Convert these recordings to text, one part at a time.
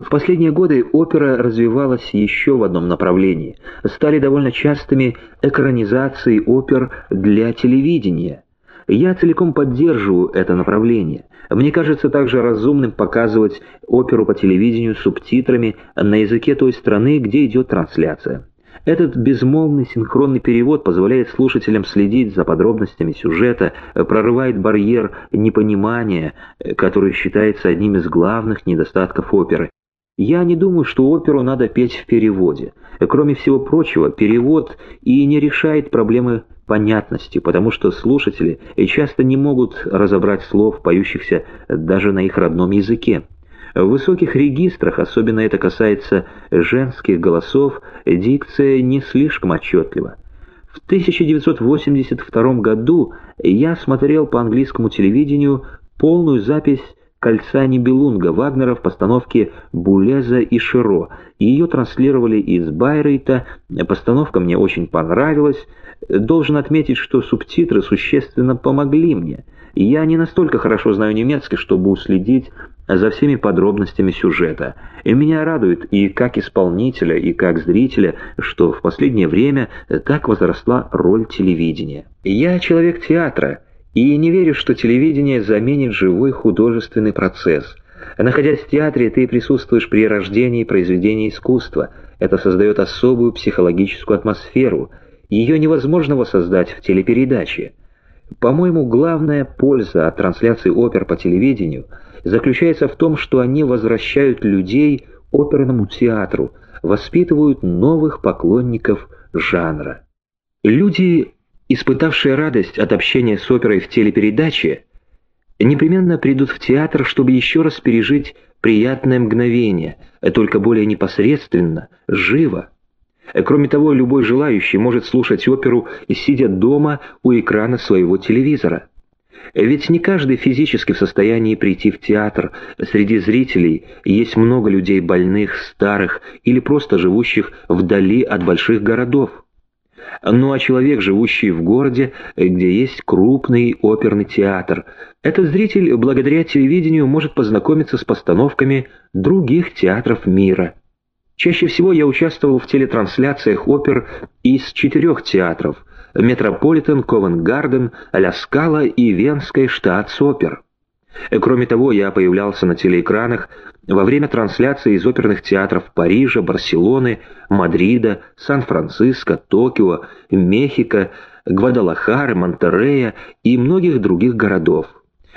В последние годы опера развивалась еще в одном направлении. Стали довольно частыми экранизации опер для телевидения. Я целиком поддерживаю это направление. Мне кажется также разумным показывать оперу по телевидению субтитрами на языке той страны, где идет трансляция. Этот безмолвный синхронный перевод позволяет слушателям следить за подробностями сюжета, прорывает барьер непонимания, который считается одним из главных недостатков оперы. Я не думаю, что оперу надо петь в переводе. Кроме всего прочего, перевод и не решает проблемы понятности, потому что слушатели часто не могут разобрать слов, поющихся даже на их родном языке. В высоких регистрах, особенно это касается женских голосов, дикция не слишком отчетлива. В 1982 году я смотрел по английскому телевидению полную запись «Кольца Нибелунга» Вагнера в постановке «Булеза и Широ». Ее транслировали из Байрейта, постановка мне очень понравилась. Должен отметить, что субтитры существенно помогли мне. Я не настолько хорошо знаю немецкий, чтобы уследить за всеми подробностями сюжета. И меня радует и как исполнителя, и как зрителя, что в последнее время так возросла роль телевидения. Я человек театра, и не верю, что телевидение заменит живой художественный процесс. Находясь в театре, ты присутствуешь при рождении произведения искусства. Это создает особую психологическую атмосферу. Ее невозможно воссоздать в телепередаче. По-моему, главная польза от трансляции опер по телевидению заключается в том, что они возвращают людей оперному театру, воспитывают новых поклонников жанра. Люди испытавшие радость от общения с оперой в телепередаче, непременно придут в театр, чтобы еще раз пережить приятное мгновение, только более непосредственно, живо. Кроме того, любой желающий может слушать оперу, сидя дома у экрана своего телевизора. Ведь не каждый физически в состоянии прийти в театр. Среди зрителей есть много людей больных, старых или просто живущих вдали от больших городов. Ну а человек, живущий в городе, где есть крупный оперный театр, этот зритель благодаря телевидению может познакомиться с постановками других театров мира. Чаще всего я участвовал в телетрансляциях опер из четырех театров – Метрополитен, Ковенгарден, Ля Скала и Венской штатс-опер. Кроме того, я появлялся на телеэкранах во время трансляции из оперных театров Парижа, Барселоны, Мадрида, Сан-Франциско, Токио, Мехико, Гвадалахары, Монтерея и многих других городов.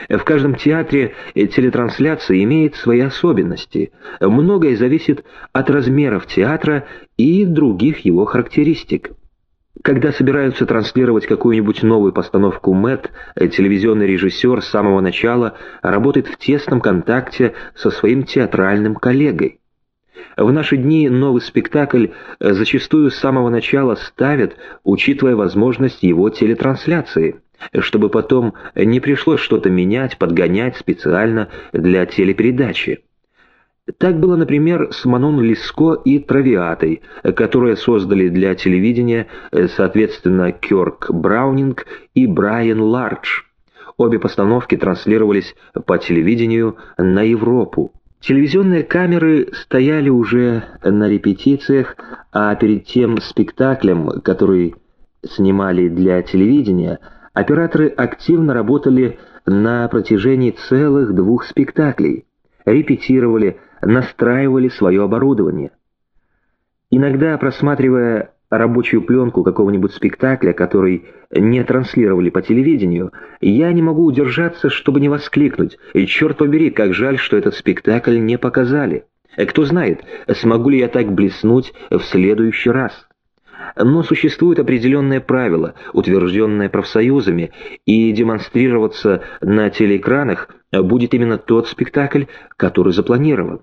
В каждом театре телетрансляция имеет свои особенности. Многое зависит от размеров театра и других его характеристик. Когда собираются транслировать какую-нибудь новую постановку МЭТ, телевизионный режиссер с самого начала работает в тесном контакте со своим театральным коллегой. В наши дни новый спектакль зачастую с самого начала ставят, учитывая возможность его телетрансляции, чтобы потом не пришлось что-то менять, подгонять специально для телепередачи. Так было, например, с Манон Лиско и Травиатой, которые создали для телевидения, э, соответственно, Кёрк Браунинг и Брайан Лардж. Обе постановки транслировались по телевидению на Европу. Телевизионные камеры стояли уже на репетициях, а перед тем спектаклем, который снимали для телевидения, операторы активно работали на протяжении целых двух спектаклей. Репетировали, настраивали свое оборудование. Иногда, просматривая рабочую пленку какого-нибудь спектакля, который не транслировали по телевидению, я не могу удержаться, чтобы не воскликнуть. Черт побери, как жаль, что этот спектакль не показали. Кто знает, смогу ли я так блеснуть в следующий раз. Но существует определенное правило, утвержденное профсоюзами, и демонстрироваться на телеэкранах будет именно тот спектакль, который запланирован.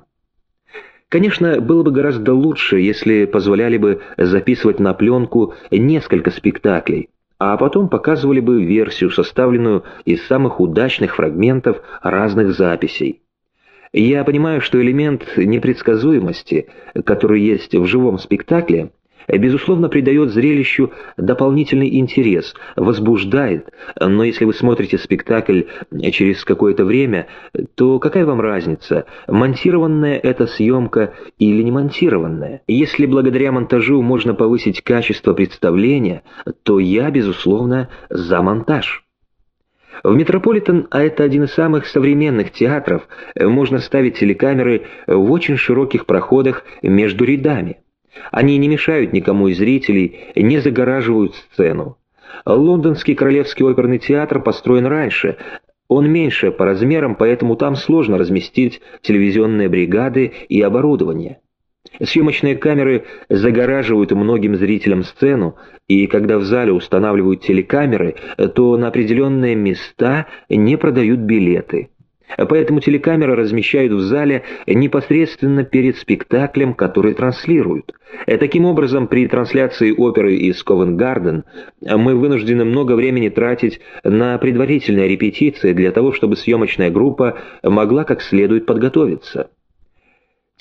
Конечно, было бы гораздо лучше, если позволяли бы записывать на пленку несколько спектаклей, а потом показывали бы версию, составленную из самых удачных фрагментов разных записей. Я понимаю, что элемент непредсказуемости, который есть в живом спектакле, безусловно, придает зрелищу дополнительный интерес, возбуждает, но если вы смотрите спектакль через какое-то время, то какая вам разница, монтированная эта съемка или не монтированная? Если благодаря монтажу можно повысить качество представления, то я, безусловно, за монтаж. В Метрополитен, а это один из самых современных театров, можно ставить телекамеры в очень широких проходах между рядами. Они не мешают никому из зрителей, не загораживают сцену. Лондонский Королевский оперный театр построен раньше. Он меньше по размерам, поэтому там сложно разместить телевизионные бригады и оборудование. Съемочные камеры загораживают многим зрителям сцену, и когда в зале устанавливают телекамеры, то на определенные места не продают билеты. Поэтому телекамеры размещают в зале непосредственно перед спектаклем, который транслируют. Таким образом, при трансляции оперы из Ковенгарден мы вынуждены много времени тратить на предварительные репетиции для того, чтобы съемочная группа могла как следует подготовиться.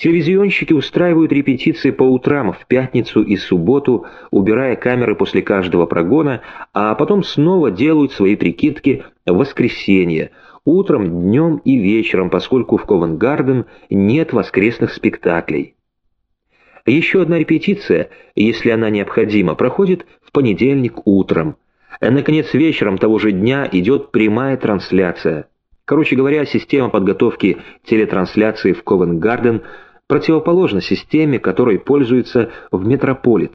Телевизионщики устраивают репетиции по утрам в пятницу и субботу, убирая камеры после каждого прогона, а потом снова делают свои прикидки в воскресенье, утром, днем и вечером, поскольку в Ковенгарден нет воскресных спектаклей. Еще одна репетиция, если она необходима, проходит в понедельник утром. Наконец, вечером того же дня идет прямая трансляция. Короче говоря, система подготовки телетрансляции в Ковенгарден – противоположно системе, которой пользуются в метрополит.